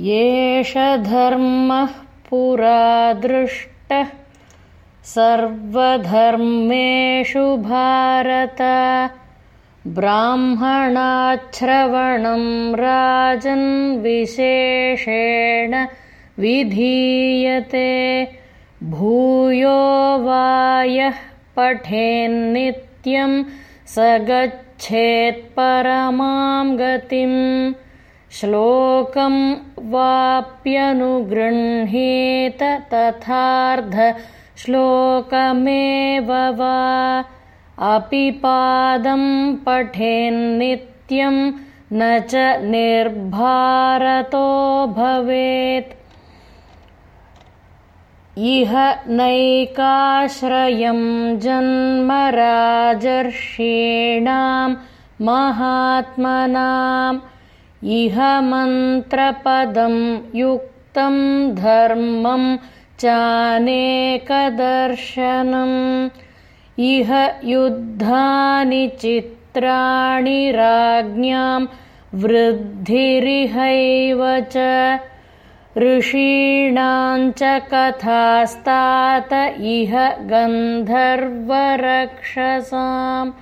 एष धर्मः पुरा दृष्टः। सर्वधर्मेषु भारत। ब्राह्मणाच्छ्रवणं विशेषेण विधीयते। भूयो वा यः पठेन्नित्यं स गच्छेत्परमां गतिम् श्लोकं वाप्यनुगृह्णीत तथार्धश्लोकमेव वा। अपि पादं पठेन्नित्यं न च निर्भारतो भवेत्। इह नैकाश्रयं जन्मराजर्षीणां महात्मनाम् इह मन्त्रपदं युक्तं धर्मं चानेकदर्शनम् इह युद्धानि चित्राणि राज्ञां वृद्धिरिहैव च। ऋषीणाञ्च कथास्तात इह गन्धर्वरक्षसाम्।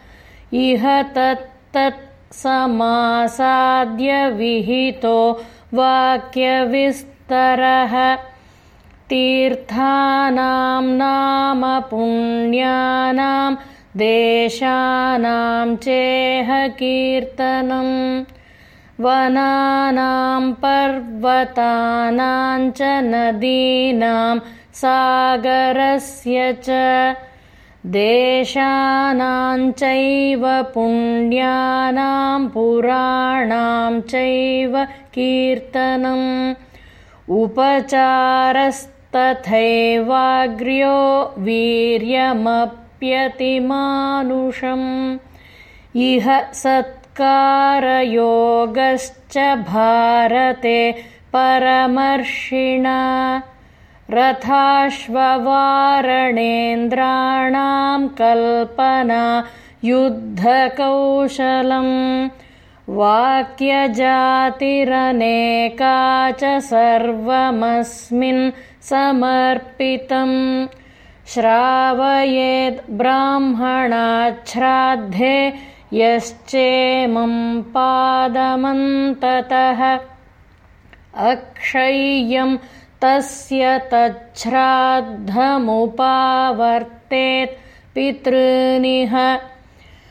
इह तत्तत् समासाद्यविहितो वाक्यविस्तरः। तीर्थानां नाम पुण्यानां देशानां चेह कीर्तनम् वनानां पर्वतानां च नदीनां सागरस्य च देशानाञ्चैव पुण्यानां पुराणां चैव कीर्तनम् उपचारस्तथैवाग्र्यो वीर्यमप्यतिमानुषम् इह सत्कारयोगश्च भारते परमर्षिणा रथाश्ववारणेन्द्राणां कल्पना युद्धकौशलम् वाक्यजातिरनेका च सर्वमस्मिन् समर्पितम्। ब्राह्मणाच्छ्राद्धे यश्चेमं पादमन्ततः अक्षय्यम् तस्य तच्छ्राद्धमुपावर्तेत् पितॄनिह